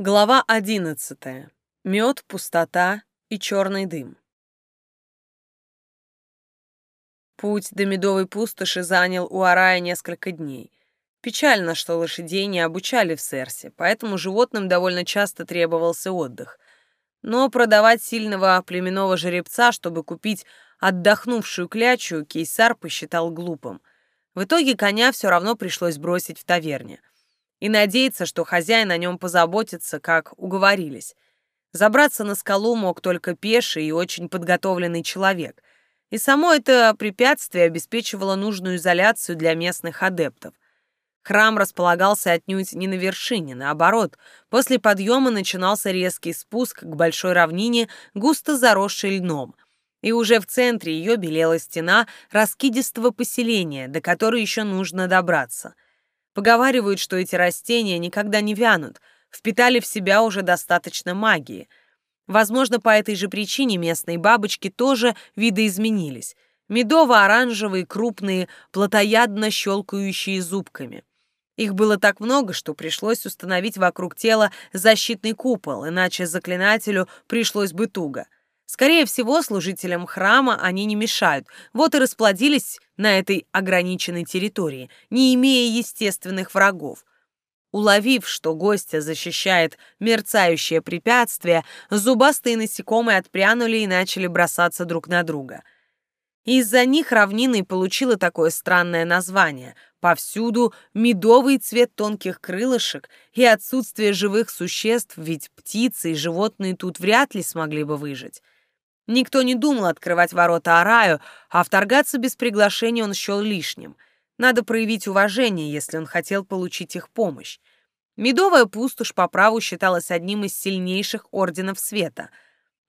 Глава одиннадцатая. Мед, пустота и черный дым. Путь до медовой пустоши занял у Арая несколько дней. Печально, что лошадей не обучали в Серсе, поэтому животным довольно часто требовался отдых. Но продавать сильного племенного жеребца, чтобы купить отдохнувшую клячу, кейсар посчитал глупым. В итоге коня все равно пришлось бросить в таверне — и надеяться, что хозяин о нем позаботится, как уговорились. Забраться на скалу мог только пеший и очень подготовленный человек. И само это препятствие обеспечивало нужную изоляцию для местных адептов. Храм располагался отнюдь не на вершине, наоборот, после подъема начинался резкий спуск к большой равнине, густо заросшей льном, и уже в центре ее белела стена раскидистого поселения, до которой еще нужно добраться — Поговаривают, что эти растения никогда не вянут, впитали в себя уже достаточно магии. Возможно, по этой же причине местные бабочки тоже видоизменились. Медово-оранжевые, крупные, плотоядно щелкающие зубками. Их было так много, что пришлось установить вокруг тела защитный купол, иначе заклинателю пришлось бы туго — Скорее всего, служителям храма они не мешают, вот и расплодились на этой ограниченной территории, не имея естественных врагов. Уловив, что гостя защищает мерцающее препятствие, зубастые насекомые отпрянули и начали бросаться друг на друга. Из-за них равнина и получила такое странное название. Повсюду медовый цвет тонких крылышек и отсутствие живых существ, ведь птицы и животные тут вряд ли смогли бы выжить. Никто не думал открывать ворота Араю, а вторгаться без приглашения он счел лишним. Надо проявить уважение, если он хотел получить их помощь. Медовая пустошь по праву считалась одним из сильнейших орденов света.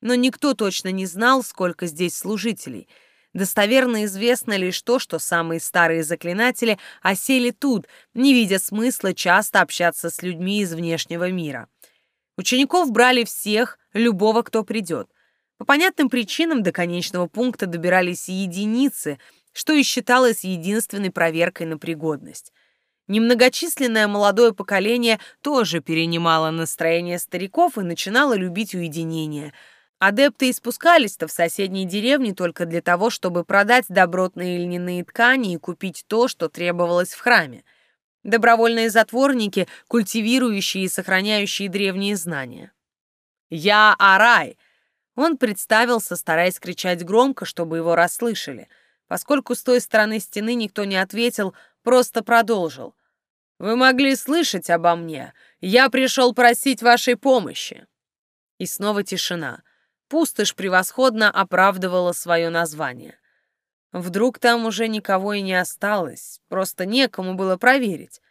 Но никто точно не знал, сколько здесь служителей. Достоверно известно лишь то, что самые старые заклинатели осели тут, не видя смысла часто общаться с людьми из внешнего мира. Учеников брали всех, любого, кто придет. По понятным причинам до конечного пункта добирались единицы, что и считалось единственной проверкой на пригодность. Немногочисленное молодое поколение тоже перенимало настроение стариков и начинало любить уединение. Адепты испускались-то в соседней деревне только для того, чтобы продать добротные льняные ткани и купить то, что требовалось в храме. Добровольные затворники, культивирующие и сохраняющие древние знания. «Я Арай!» Он представился, стараясь кричать громко, чтобы его расслышали. Поскольку с той стороны стены никто не ответил, просто продолжил. «Вы могли слышать обо мне. Я пришел просить вашей помощи». И снова тишина. Пустошь превосходно оправдывала свое название. Вдруг там уже никого и не осталось, просто некому было проверить.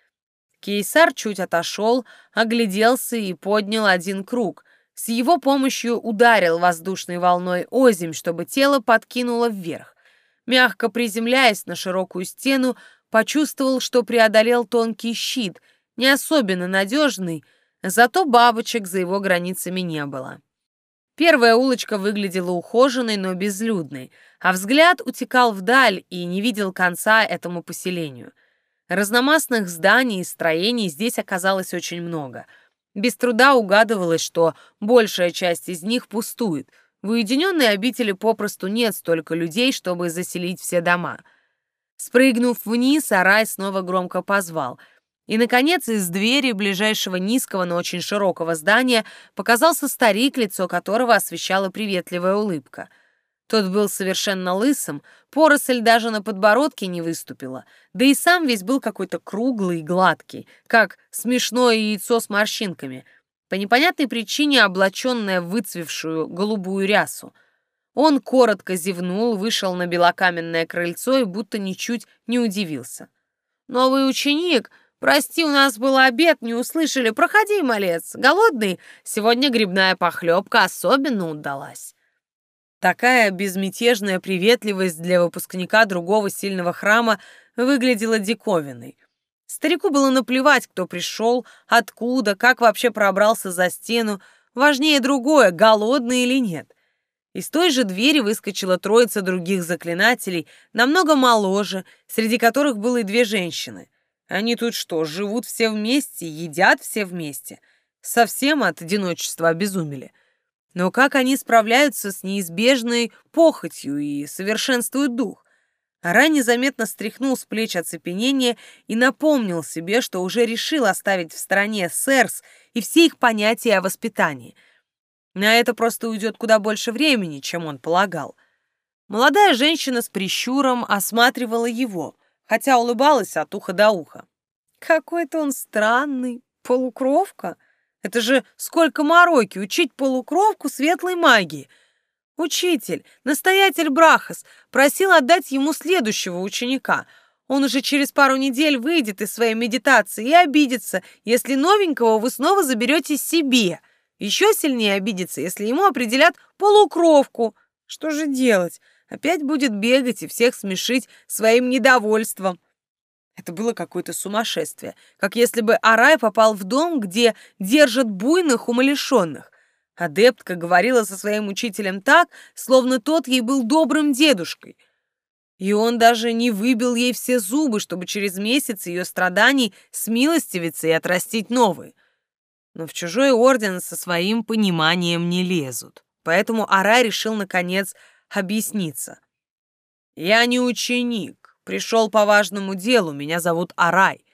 Кейсар чуть отошел, огляделся и поднял один круг, с его помощью ударил воздушной волной озимь, чтобы тело подкинуло вверх. Мягко приземляясь на широкую стену, почувствовал, что преодолел тонкий щит, не особенно надежный, зато бабочек за его границами не было. Первая улочка выглядела ухоженной, но безлюдной, а взгляд утекал вдаль и не видел конца этому поселению. Разномастных зданий и строений здесь оказалось очень много — без труда угадывалось, что большая часть из них пустует. В уединенной обители попросту нет столько людей, чтобы заселить все дома. Спрыгнув вниз, Арай снова громко позвал. И, наконец, из двери ближайшего низкого, но очень широкого здания показался старик, лицо которого освещала приветливая улыбка — тот был совершенно лысым, поросль даже на подбородке не выступила, да и сам весь был какой-то круглый и гладкий, как смешное яйцо с морщинками, по непонятной причине облаченное в выцвевшую голубую рясу. Он коротко зевнул, вышел на белокаменное крыльцо и будто ничуть не удивился. «Новый ученик? Прости, у нас был обед, не услышали. Проходи, малец. Голодный? Сегодня грибная похлебка особенно удалась». Такая безмятежная приветливость для выпускника другого сильного храма выглядела диковиной. Старику было наплевать, кто пришел, откуда, как вообще пробрался за стену. Важнее другое, голодный или нет. Из той же двери выскочила троица других заклинателей, намного моложе, среди которых было и две женщины. Они тут что, живут все вместе, едят все вместе? совсем от одиночества обезумели. Но как они справляются с неизбежной похотью и совершенствуют дух? Ара незаметно стряхнул с плеч оцепенение и напомнил себе, что уже решил оставить в стороне сэрс и все их понятия о воспитании. На это просто уйдет куда больше времени, чем он полагал. Молодая женщина с прищуром осматривала его, хотя улыбалась от уха до уха. Какой-то он странный, полукровка. Это же сколько мороки учить полукровку светлой магии — Учитель, настоятель Брахас, просил отдать ему следующего ученика. Он уже через пару недель выйдет из своей медитации и обидится, если новенького вы снова заберете себе. Еще сильнее обидится, если ему определят полукровку. Что же делать? Опять будет бегать и всех смешить своим недовольством. Это было какое-то сумасшествие, как если бы Арай попал в дом, где держат буйных умалишенных. Адептка говорила со своим учителем так, словно тот ей был добрым дедушкой. И он даже не выбил ей все зубы, чтобы через месяц ее страданий смилостивиться и отрастить новые. Но в чужой орден со своим пониманием не лезут. Поэтому Арай решил, наконец, объясниться. «Я не ученик. Пришел по важному делу. Меня зовут Арай».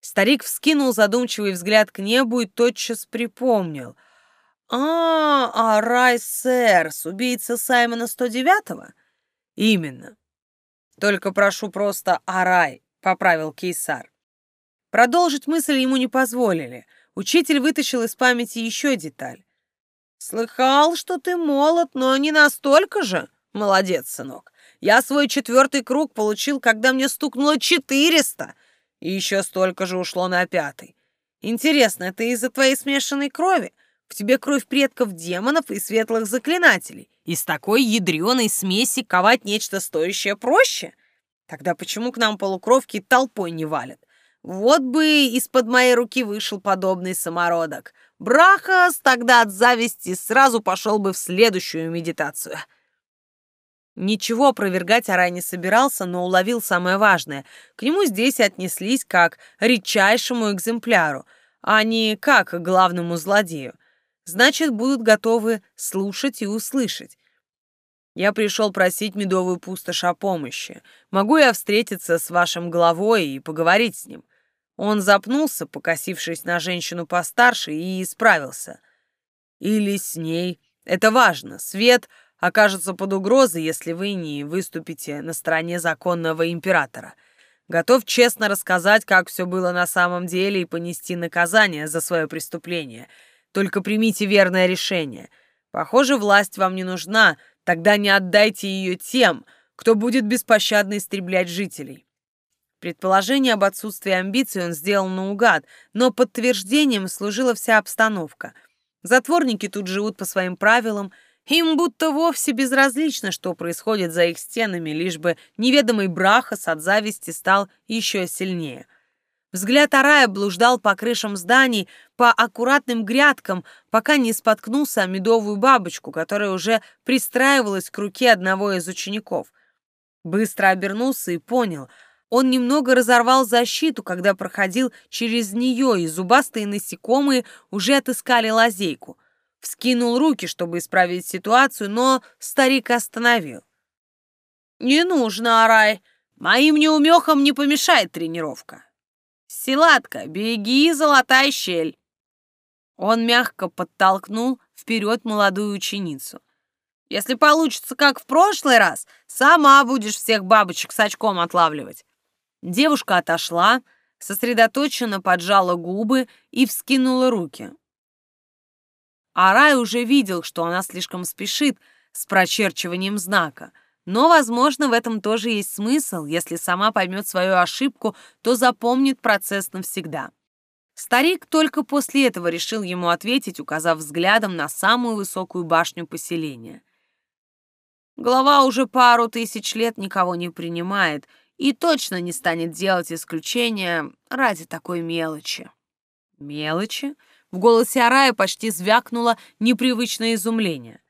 Старик вскинул задумчивый взгляд к небу и тотчас припомнил — «А, а Рай Сэрс, убийца Саймона 109-го?» «Именно. Только прошу просто Арай», — поправил Кейсар. Продолжить мысль ему не позволили. Учитель вытащил из памяти еще деталь. «Слыхал, что ты молод, но не настолько же. Молодец, сынок. Я свой четвертый круг получил, когда мне стукнуло четыреста, и еще столько же ушло на пятый. Интересно, это из-за твоей смешанной крови? В тебе кровь предков демонов и светлых заклинателей. Из такой ядреной смеси ковать нечто стоящее проще? Тогда почему к нам полукровки толпой не валят? Вот бы из-под моей руки вышел подобный самородок. Брахас тогда от зависти сразу пошел бы в следующую медитацию. Ничего опровергать Арай не собирался, но уловил самое важное. К нему здесь отнеслись как редчайшему экземпляру, а не как к главному злодею значит, будут готовы слушать и услышать. Я пришел просить медовую пустошь о помощи. Могу я встретиться с вашим главой и поговорить с ним?» Он запнулся, покосившись на женщину постарше, и исправился. «Или с ней. Это важно. Свет окажется под угрозой, если вы не выступите на стороне законного императора. Готов честно рассказать, как все было на самом деле и понести наказание за свое преступление». Только примите верное решение. Похоже, власть вам не нужна, тогда не отдайте ее тем, кто будет беспощадно истреблять жителей. Предположение об отсутствии амбиций он сделал наугад, но подтверждением служила вся обстановка. Затворники тут живут по своим правилам, им будто вовсе безразлично, что происходит за их стенами, лишь бы неведомый Брахас от зависти стал еще сильнее — Взгляд Арая блуждал по крышам зданий, по аккуратным грядкам, пока не споткнулся о медовую бабочку, которая уже пристраивалась к руке одного из учеников. Быстро обернулся и понял. Он немного разорвал защиту, когда проходил через нее, и зубастые насекомые уже отыскали лазейку. Вскинул руки, чтобы исправить ситуацию, но старик остановил. «Не нужно, Арай. Моим неумехам не помешает тренировка. «Силатка, беги, золотая щель!» Он мягко подтолкнул вперед молодую ученицу. «Если получится, как в прошлый раз, сама будешь всех бабочек с очком отлавливать». Девушка отошла, сосредоточенно поджала губы и вскинула руки. Арай уже видел, что она слишком спешит с прочерчиванием знака — но, возможно, в этом тоже есть смысл. Если сама поймет свою ошибку, то запомнит процесс навсегда. Старик только после этого решил ему ответить, указав взглядом на самую высокую башню поселения. Глава уже пару тысяч лет никого не принимает и точно не станет делать исключения ради такой мелочи. Мелочи? В голосе Арая почти звякнуло непривычное изумление.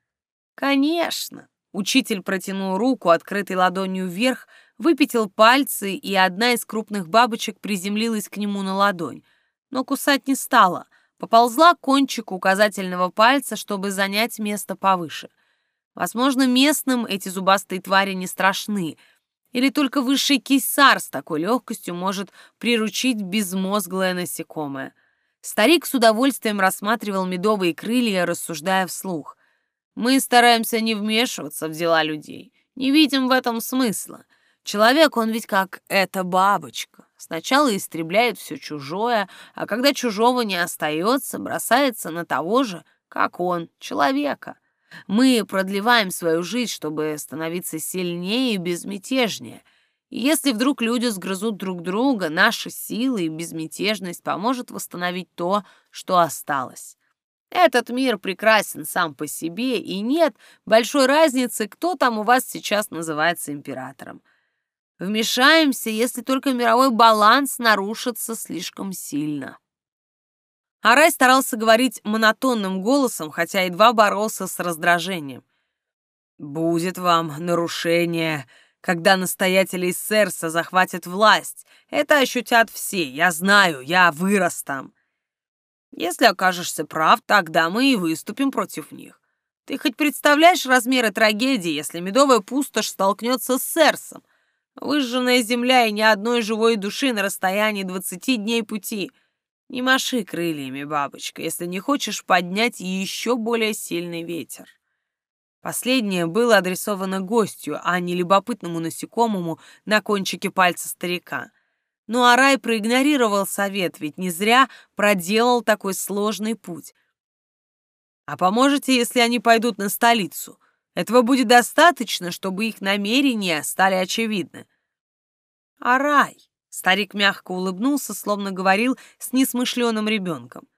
Конечно, Учитель протянул руку, открытой ладонью вверх, выпятил пальцы, и одна из крупных бабочек приземлилась к нему на ладонь. Но кусать не стала, поползла к кончику указательного пальца, чтобы занять место повыше. Возможно, местным эти зубастые твари не страшны, или только высший кейсар с такой легкостью может приручить безмозглое насекомое. Старик с удовольствием рассматривал медовые крылья, рассуждая вслух. «Мы стараемся не вмешиваться в дела людей, не видим в этом смысла. Человек, он ведь как эта бабочка. Сначала истребляет все чужое, а когда чужого не остается, бросается на того же, как он, человека. Мы продлеваем свою жизнь, чтобы становиться сильнее и безмятежнее. Если вдруг люди сгрызут друг друга, наша сила и безмятежность поможет восстановить то, что осталось. Этот мир прекрасен сам по себе, и нет большой разницы, кто там у вас сейчас называется императором. Вмешаемся, если только мировой баланс нарушится слишком сильно. Арай старался говорить монотонным голосом, хотя едва боролся с раздражением. «Будет вам нарушение, когда настоятели из Серса захватят власть. Это ощутят все, я знаю, я вырос там. Если окажешься прав, тогда мы и выступим против них. Ты хоть представляешь размеры трагедии, если медовая пустошь столкнется с Серсом? Выжженная земля и ни одной живой души на расстоянии двадцати дней пути. Не маши крыльями, бабочка, если не хочешь поднять еще более сильный ветер. Последнее было адресовано гостю, а не любопытному насекомому на кончике пальца старика. Но Арай проигнорировал совет, ведь не зря проделал такой сложный путь. «А поможете, если они пойдут на столицу?» Этого будет достаточно, чтобы их намерения стали очевидны. А рай? Старик мягко улыбнулся, словно говорил с несмышленым ребенком.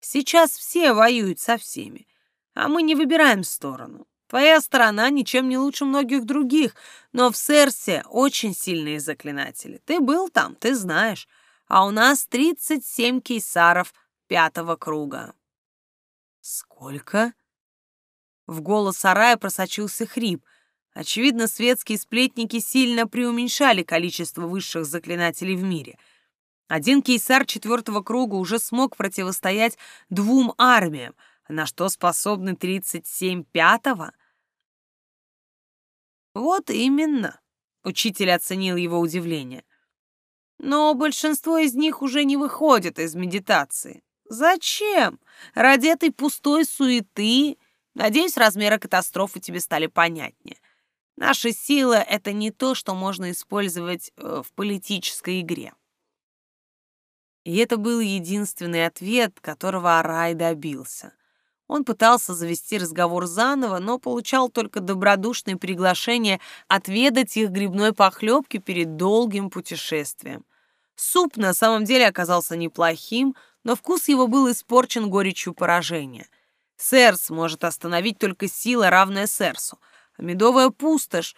Сейчас все воюют со всеми, а мы не выбираем сторону. Твоя сторона ничем не лучше многих других, но в Серсе очень сильные заклинатели. Ты был там, ты знаешь. А у нас 37 кейсаров пятого круга. Сколько? В голос Сарая просочился хрип. Очевидно, светские сплетники сильно преуменьшали количество высших заклинателей в мире. Один кейсар четвертого круга уже смог противостоять двум армиям, на что способны 37 пятого. Вот именно, учитель оценил его удивление. Но большинство из них уже не выходит из медитации. Зачем? Ради этой пустой суеты Надеюсь, размеры катастрофы тебе стали понятнее. Наша сила — это не то, что можно использовать э, в политической игре. И это был единственный ответ, которого Арай добился. Он пытался завести разговор заново, но получал только добродушные приглашения отведать их грибной похлебки перед долгим путешествием. Суп на самом деле оказался неплохим, но вкус его был испорчен горечью поражения — Серс может остановить только сила, равная Серсу, а медовая пустошь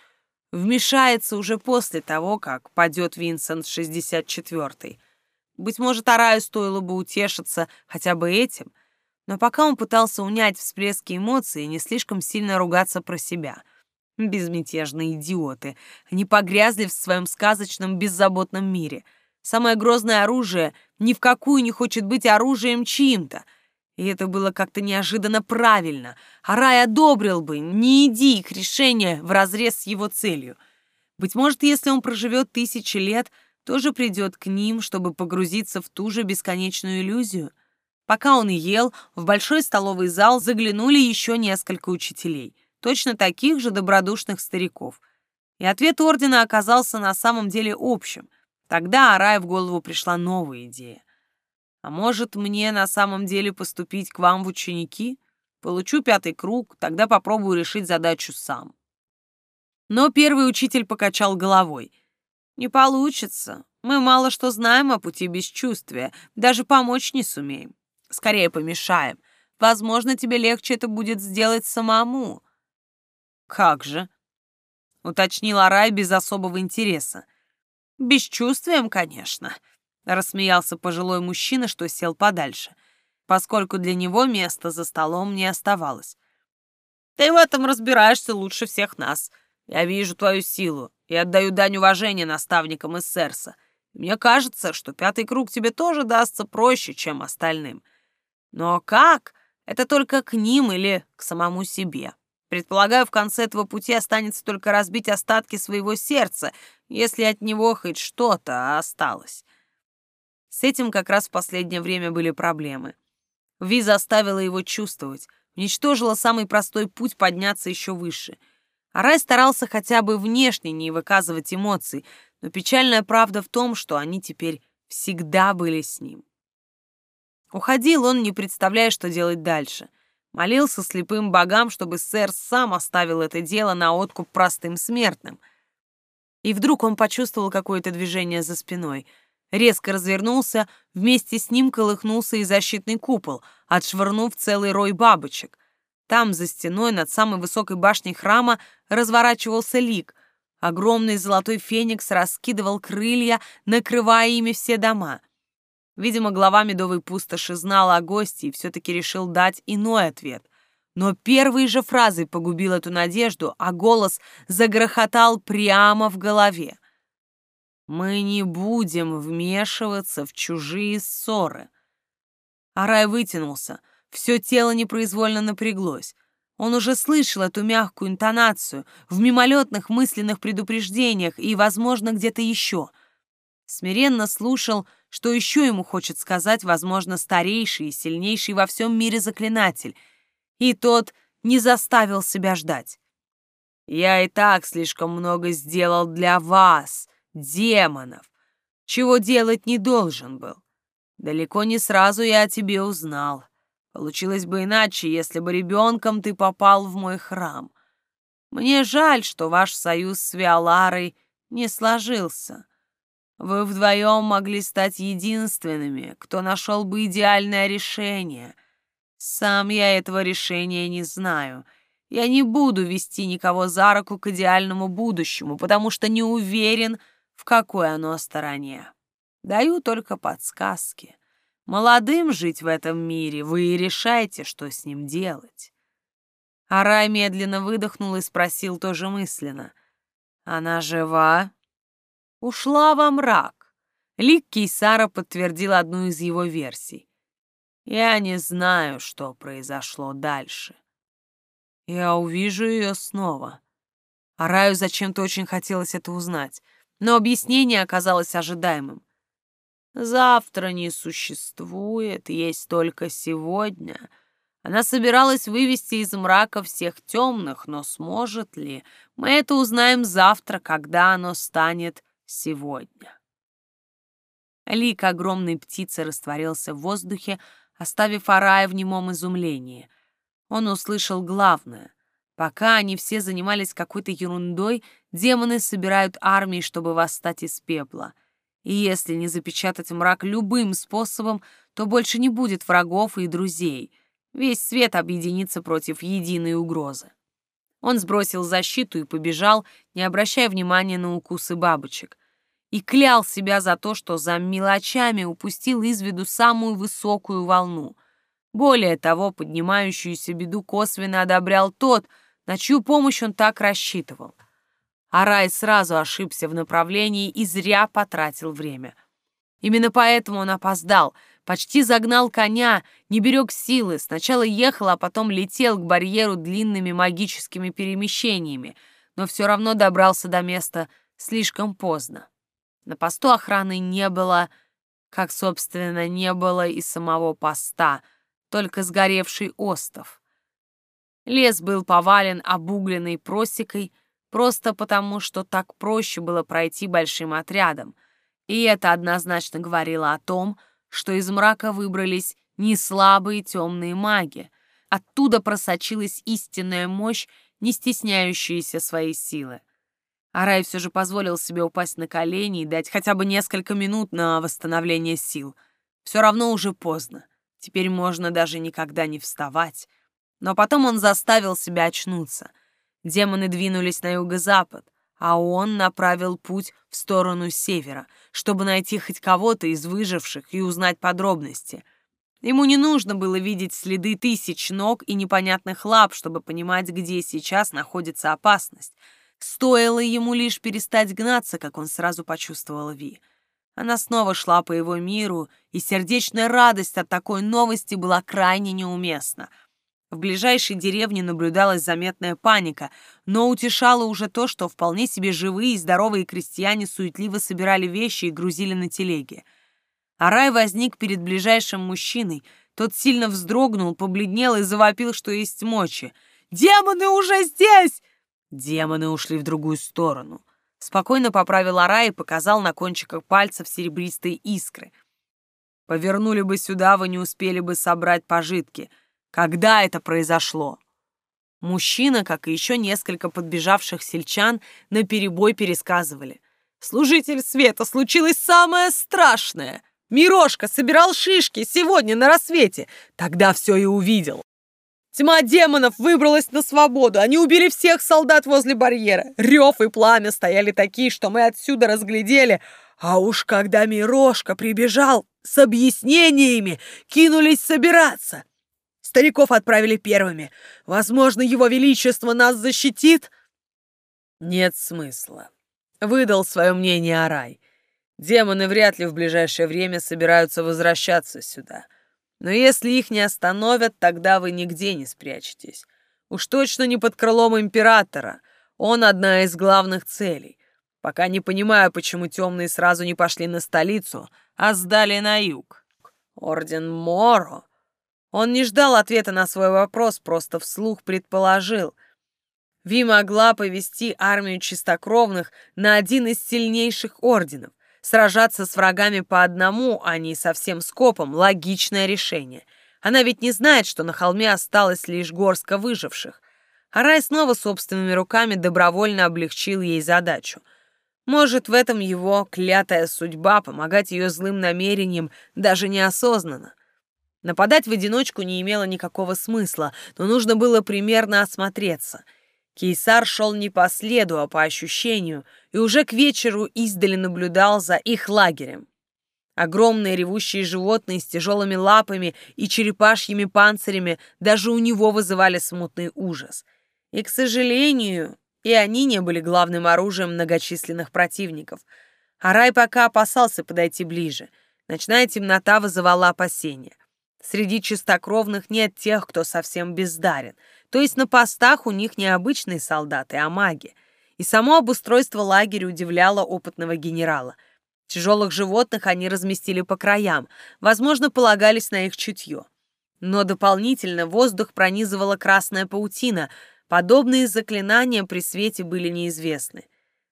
вмешается уже после того, как падет Винсент 64-й. Быть может, Араю стоило бы утешиться хотя бы этим, но пока он пытался унять всплески эмоций и не слишком сильно ругаться про себя. Безмятежные идиоты. Они погрязли в своем сказочном беззаботном мире. Самое грозное оружие ни в какую не хочет быть оружием чьим-то — и это было как-то неожиданно правильно. Арай одобрил бы, не иди их решение вразрез с его целью. Быть может, если он проживет тысячи лет, тоже придет к ним, чтобы погрузиться в ту же бесконечную иллюзию. Пока он ел, в большой столовый зал заглянули еще несколько учителей, точно таких же добродушных стариков. И ответ ордена оказался на самом деле общим. Тогда Арай в голову пришла новая идея. А может, мне на самом деле поступить к вам в ученики? Получу пятый круг, тогда попробую решить задачу сам. Но первый учитель покачал головой. Не получится. Мы мало что знаем о пути бесчувствия, даже помочь не сумеем. Скорее помешаем. Возможно, тебе легче это будет сделать самому. Как же? Уточнил Арай без особого интереса. Бесчувствием, конечно. Рассмеялся пожилой мужчина, что сел подальше, поскольку для него места за столом не оставалось. «Ты в этом разбираешься лучше всех нас. Я вижу твою силу и отдаю дань уважения наставникам из Серса. Мне кажется, что пятый круг тебе тоже дастся проще, чем остальным. Но как? Это только к ним или к самому себе. Предполагаю, в конце этого пути останется только разбить остатки своего сердца, если от него хоть что-то осталось. С этим как раз в последнее время были проблемы. Ви заставила его чувствовать, уничтожила самый простой путь подняться еще выше. А Рай старался хотя бы внешне не выказывать эмоций, но печальная правда в том, что они теперь всегда были с ним. Уходил он, не представляя, что делать дальше. Молился слепым богам, чтобы сэр сам оставил это дело на откуп простым смертным. И вдруг он почувствовал какое-то движение за спиной. Резко развернулся, вместе с ним колыхнулся и защитный купол, отшвырнув целый рой бабочек. Там, за стеной, над самой высокой башней храма, разворачивался лик. Огромный золотой феникс раскидывал крылья, накрывая ими все дома. Видимо, глава медовой пустоши знал о гости и все-таки решил дать иной ответ. Но первые же фразы погубил эту надежду, а голос загрохотал прямо в голове. «Мы не будем вмешиваться в чужие ссоры». Арай вытянулся, все тело непроизвольно напряглось. Он уже слышал эту мягкую интонацию в мимолетных мысленных предупреждениях и, возможно, где-то еще. Смиренно слушал, что еще ему хочет сказать, возможно, старейший и сильнейший во всем мире заклинатель? И тот не заставил себя ждать. «Я и так слишком много сделал для вас, демонов, чего делать не должен был. Далеко не сразу я о тебе узнал. Получилось бы иначе, если бы ребенком ты попал в мой храм. Мне жаль, что ваш союз с Виоларой не сложился. Вы вдвоем могли стать единственными, кто нашел бы идеальное решение. Сам я этого решения не знаю. Я не буду вести никого за руку к идеальному будущему, потому что не уверен, в какой оно стороне. Даю только подсказки. Молодым жить в этом мире, вы и решаете, что с ним делать. Арай медленно выдохнул и спросил тоже мысленно. «Она жива?» Ушла во мрак. Лик Кейсара подтвердил одну из его версий. Я не знаю, что произошло дальше. Я увижу ее снова. А Раю зачем-то очень хотелось это узнать, но объяснение оказалось ожидаемым. Завтра не существует, есть только сегодня. Она собиралась вывести из мрака всех темных, но сможет ли? Мы это узнаем завтра, когда оно станет сегодня. Лик огромной птицы растворился в воздухе, оставив Арая в немом изумлении. Он услышал главное. Пока они все занимались какой-то ерундой, демоны собирают армии, чтобы восстать из пепла. И если не запечатать мрак любым способом, то больше не будет врагов и друзей. Весь свет объединится против единой угрозы. Он сбросил защиту и побежал, не обращая внимания на укусы бабочек. И клял себя за то, что за мелочами упустил из виду самую высокую волну. Более того, поднимающуюся беду косвенно одобрял тот, на чью помощь он так рассчитывал. А Рай сразу ошибся в направлении и зря потратил время. Именно поэтому он опоздал — Почти загнал коня, не берег силы, сначала ехал, а потом летел к барьеру длинными магическими перемещениями, но все равно добрался до места слишком поздно. На посту охраны не было, как, собственно, не было и самого поста, только сгоревший остов. Лес был повален обугленной просекой, просто потому, что так проще было пройти большим отрядом, и это однозначно говорило о том, что из мрака выбрались не слабые темные маги. Оттуда просочилась истинная мощь, не стесняющаяся своей силы. Арай все же позволил себе упасть на колени и дать хотя бы несколько минут на восстановление сил. Все равно уже поздно. Теперь можно даже никогда не вставать. Но потом он заставил себя очнуться. Демоны двинулись на юго-запад а он направил путь в сторону севера, чтобы найти хоть кого-то из выживших и узнать подробности. Ему не нужно было видеть следы тысяч ног и непонятных лап, чтобы понимать, где сейчас находится опасность. Стоило ему лишь перестать гнаться, как он сразу почувствовал Ви. Она снова шла по его миру, и сердечная радость от такой новости была крайне неуместна. В ближайшей деревне наблюдалась заметная паника, но утешало уже то, что вполне себе живые и здоровые крестьяне суетливо собирали вещи и грузили на телеги. Арай возник перед ближайшим мужчиной, тот сильно вздрогнул, побледнел и завопил, что есть мочи. «Демоны уже здесь!» Демоны ушли в другую сторону. Спокойно поправил Ара и показал на кончиках пальцев серебристые искры. Повернули бы сюда, вы не успели бы собрать пожитки. Когда это произошло? Мужчина, как и еще несколько подбежавших сельчан, наперебой пересказывали. «Служитель света, случилось самое страшное! Мирошка собирал шишки сегодня на рассвете. Тогда все и увидел. Тьма демонов выбралась на свободу. Они убили всех солдат возле барьера. Рев и пламя стояли такие, что мы отсюда разглядели. А уж когда Мирошка прибежал с объяснениями, кинулись собираться. Стариков отправили первыми. Возможно, его величество нас защитит? Нет смысла. Выдал свое мнение Арай. Демоны вряд ли в ближайшее время собираются возвращаться сюда. Но если их не остановят, тогда вы нигде не спрячетесь. Уж точно не под крылом императора. Он одна из главных целей. Пока не понимаю, почему темные сразу не пошли на столицу, а сдали на юг. Орден Моро. Он не ждал ответа на свой вопрос, просто вслух предположил. Ви могла повести армию чистокровных на один из сильнейших орденов. Сражаться с врагами по одному, а не совсем скопом, логичное решение. Она ведь не знает, что на холме осталось лишь горстка выживших. Арай снова собственными руками добровольно облегчил ей задачу. Может, в этом его клятая судьба помогать ее злым намерениям даже неосознанно. Нападать в одиночку не имело никакого смысла, но нужно было примерно осмотреться — Кейсар шел не по следу, а по ощущению, и уже к вечеру издали наблюдал за их лагерем. Огромные ревущие животные с тяжелыми лапами и черепашьими панцирями даже у него вызывали смутный ужас. И, к сожалению, и они не были главным оружием многочисленных противников. Арай пока опасался подойти ближе. Ночная темнота вызывала опасения. Среди чистокровных нет тех, кто совсем бездарен — то есть на постах у них не обычные солдаты, а маги. И само обустройство лагеря удивляло опытного генерала. Тяжелых животных они разместили по краям, возможно, полагались на их чутье. Но дополнительно воздух пронизывала красная паутина, подобные заклинания при свете были неизвестны.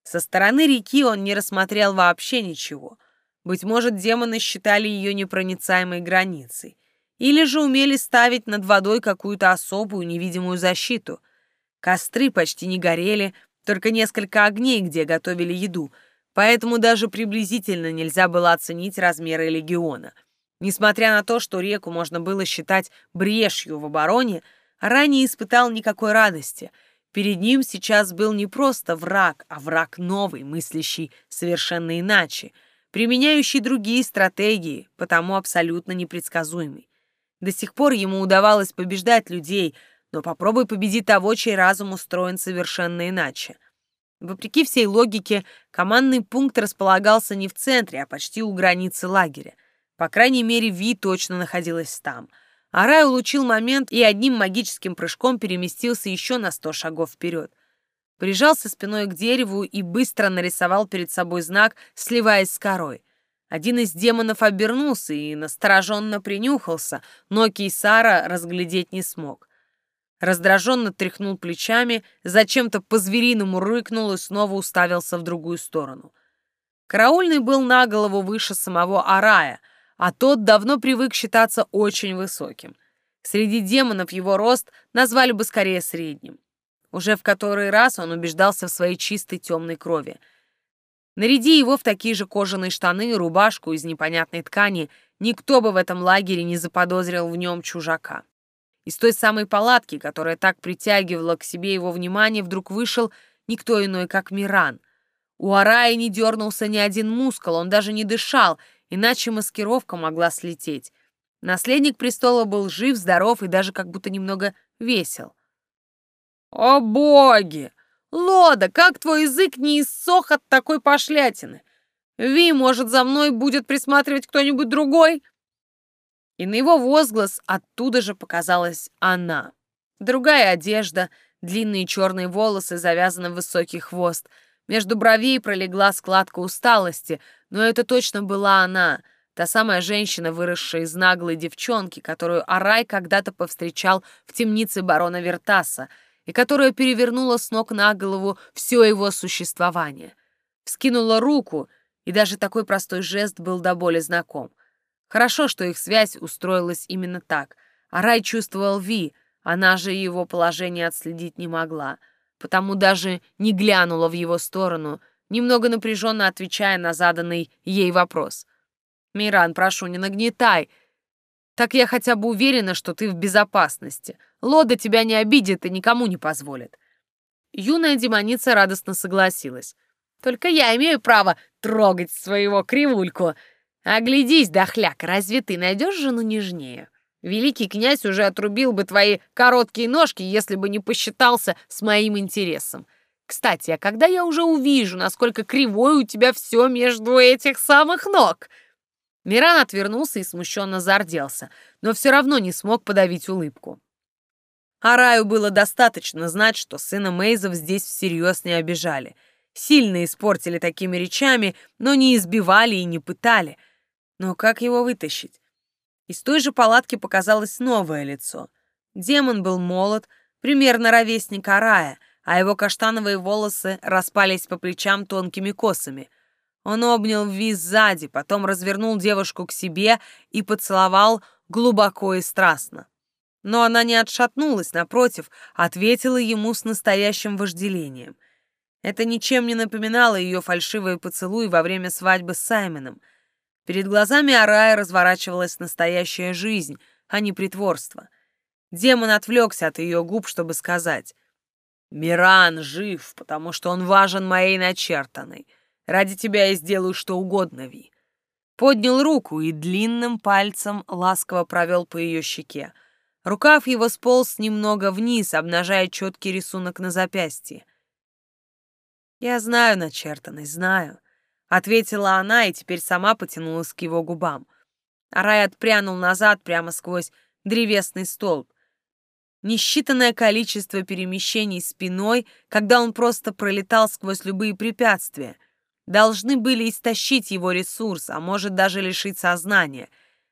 Со стороны реки он не рассмотрел вообще ничего. Быть может, демоны считали ее непроницаемой границей или же умели ставить над водой какую-то особую невидимую защиту. Костры почти не горели, только несколько огней, где готовили еду, поэтому даже приблизительно нельзя было оценить размеры легиона. Несмотря на то, что реку можно было считать брешью в обороне, ранее испытал никакой радости. Перед ним сейчас был не просто враг, а враг новый, мыслящий совершенно иначе, применяющий другие стратегии, потому абсолютно непредсказуемый. До сих пор ему удавалось побеждать людей, но попробуй победи того, чей разум устроен совершенно иначе. Вопреки всей логике, командный пункт располагался не в центре, а почти у границы лагеря. По крайней мере, Ви точно находилась там. Арай улучил момент и одним магическим прыжком переместился еще на сто шагов вперед. Прижался спиной к дереву и быстро нарисовал перед собой знак, сливаясь с корой. Один из демонов обернулся и настороженно принюхался, но Кейсара разглядеть не смог. Раздраженно тряхнул плечами, зачем-то по-звериному рыкнул и снова уставился в другую сторону. Караульный был на голову выше самого Арая, а тот давно привык считаться очень высоким. Среди демонов его рост назвали бы скорее средним. Уже в который раз он убеждался в своей чистой темной крови — Наряди его в такие же кожаные штаны и рубашку из непонятной ткани, никто бы в этом лагере не заподозрил в нем чужака. Из той самой палатки, которая так притягивала к себе его внимание, вдруг вышел никто иной, как Миран. У Арая не дернулся ни один мускул, он даже не дышал, иначе маскировка могла слететь. Наследник престола был жив, здоров и даже как будто немного весел. «О боги!» «Лода, как твой язык не иссох от такой пошлятины? Ви, может, за мной будет присматривать кто-нибудь другой?» И на его возглас оттуда же показалась она. Другая одежда, длинные черные волосы завязаны в высокий хвост. Между бровей пролегла складка усталости, но это точно была она, та самая женщина, выросшая из наглой девчонки, которую Арай когда-то повстречал в темнице барона Вертаса и которая перевернула с ног на голову все его существование. Вскинула руку, и даже такой простой жест был до боли знаком — Хорошо, что их связь устроилась именно так. А Рай чувствовал Ви, она же его положение отследить не могла, потому даже не глянула в его сторону, немного напряженно отвечая на заданный ей вопрос. «Миран, прошу, не нагнетай. Так я хотя бы уверена, что ты в безопасности. Лода тебя не обидит и никому не позволит». Юная демоница радостно согласилась. «Только я имею право трогать своего кривульку», «Оглядись, дохляк, разве ты найдешь жену нежнее? Великий князь уже отрубил бы твои короткие ножки, если бы не посчитался с моим интересом. Кстати, а когда я уже увижу, насколько кривой у тебя все между этих самых ног?» Миран отвернулся и смущенно зарделся, но все равно не смог подавить улыбку. Араю было достаточно знать, что сына Мейзов здесь всерьез не обижали. Сильно испортили такими речами, но не избивали и не пытали — но как его вытащить? Из той же палатки показалось новое лицо. Демон был молод, примерно ровесник Арая, а его каштановые волосы распались по плечам тонкими косами. Он обнял Ви сзади, потом развернул девушку к себе и поцеловал глубоко и страстно. Но она не отшатнулась, напротив, ответила ему с настоящим вожделением. Это ничем не напоминало ее фальшивые поцелуи во время свадьбы с Саймоном — Перед глазами Арая разворачивалась настоящая жизнь, а не притворство. Демон отвлекся от ее губ, чтобы сказать. «Миран жив, потому что он важен моей начертанной. Ради тебя я сделаю что угодно, Ви». Поднял руку и длинным пальцем ласково провел по ее щеке. Рукав его сполз немного вниз, обнажая четкий рисунок на запястье. «Я знаю начертанный, знаю. Ответила она и теперь сама потянулась к его губам. Арай отпрянул назад прямо сквозь древесный столб. Несчитанное количество перемещений спиной, когда он просто пролетал сквозь любые препятствия, должны были истощить его ресурс, а может даже лишить сознания.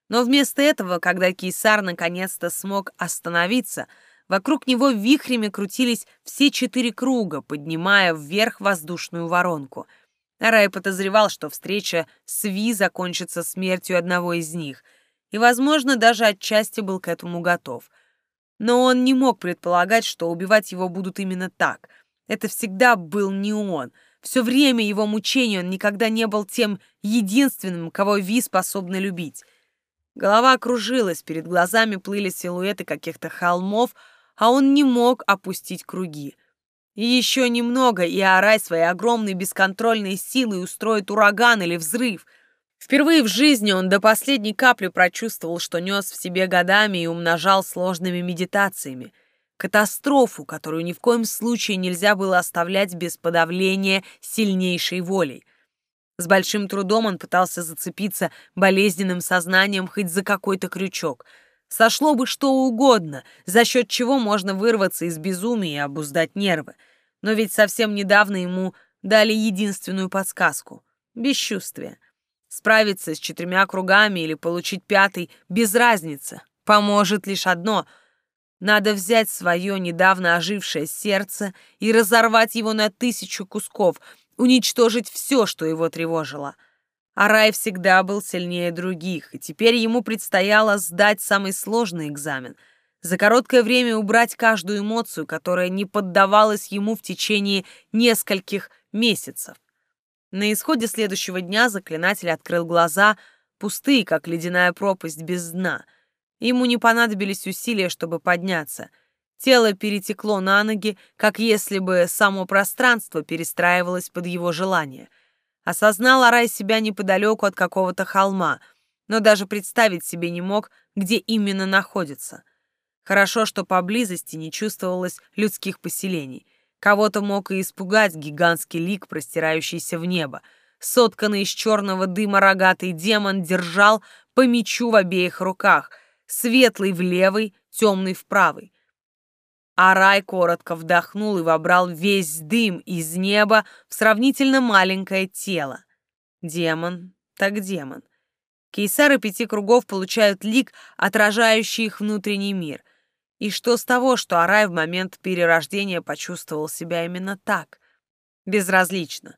Но вместо этого, когда Кейсар наконец-то смог остановиться, вокруг него вихрями крутились все четыре круга, поднимая вверх воздушную воронку — Рай подозревал, что встреча с Ви закончится смертью одного из них, и, возможно, даже отчасти был к этому готов. Но он не мог предполагать, что убивать его будут именно так. Это всегда был не он. Все время его мучений он никогда не был тем единственным, кого Ви способна любить. Голова кружилась, перед глазами плыли силуэты каких-то холмов, а он не мог опустить круги. И еще немного, и Арай своей огромной бесконтрольной силой устроит ураган или взрыв. Впервые в жизни он до последней капли прочувствовал, что нес в себе годами и умножал сложными медитациями. Катастрофу, которую ни в коем случае нельзя было оставлять без подавления сильнейшей волей. С большим трудом он пытался зацепиться болезненным сознанием хоть за какой-то крючок — Сошло бы что угодно, за счет чего можно вырваться из безумия и обуздать нервы. Но ведь совсем недавно ему дали единственную подсказку — бесчувствие. Справиться с четырьмя кругами или получить пятый — без разницы. Поможет лишь одно — надо взять свое недавно ожившее сердце и разорвать его на тысячу кусков, уничтожить все, что его тревожило — Арай всегда был сильнее других, и теперь ему предстояло сдать самый сложный экзамен. За короткое время убрать каждую эмоцию, которая не поддавалась ему в течение нескольких месяцев. На исходе следующего дня заклинатель открыл глаза, пустые, как ледяная пропасть без дна. Ему не понадобились усилия, чтобы подняться. Тело перетекло на ноги, как если бы само пространство перестраивалось под его желание — Осознал Арай себя неподалеку от какого-то холма, но даже представить себе не мог, где именно находится. Хорошо, что поблизости не чувствовалось людских поселений. Кого-то мог и испугать гигантский лик, простирающийся в небо. сотканный из черного дыма рогатый демон держал по мечу в обеих руках, светлый в левый, темный в правый. Арай коротко вдохнул и вобрал весь дым из неба в сравнительно маленькое тело. Демон, так демон. Кейсары пяти кругов получают лик, отражающий их внутренний мир. И что с того, что Арай в момент перерождения почувствовал себя именно так? Безразлично.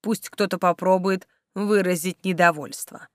Пусть кто-то попробует выразить недовольство.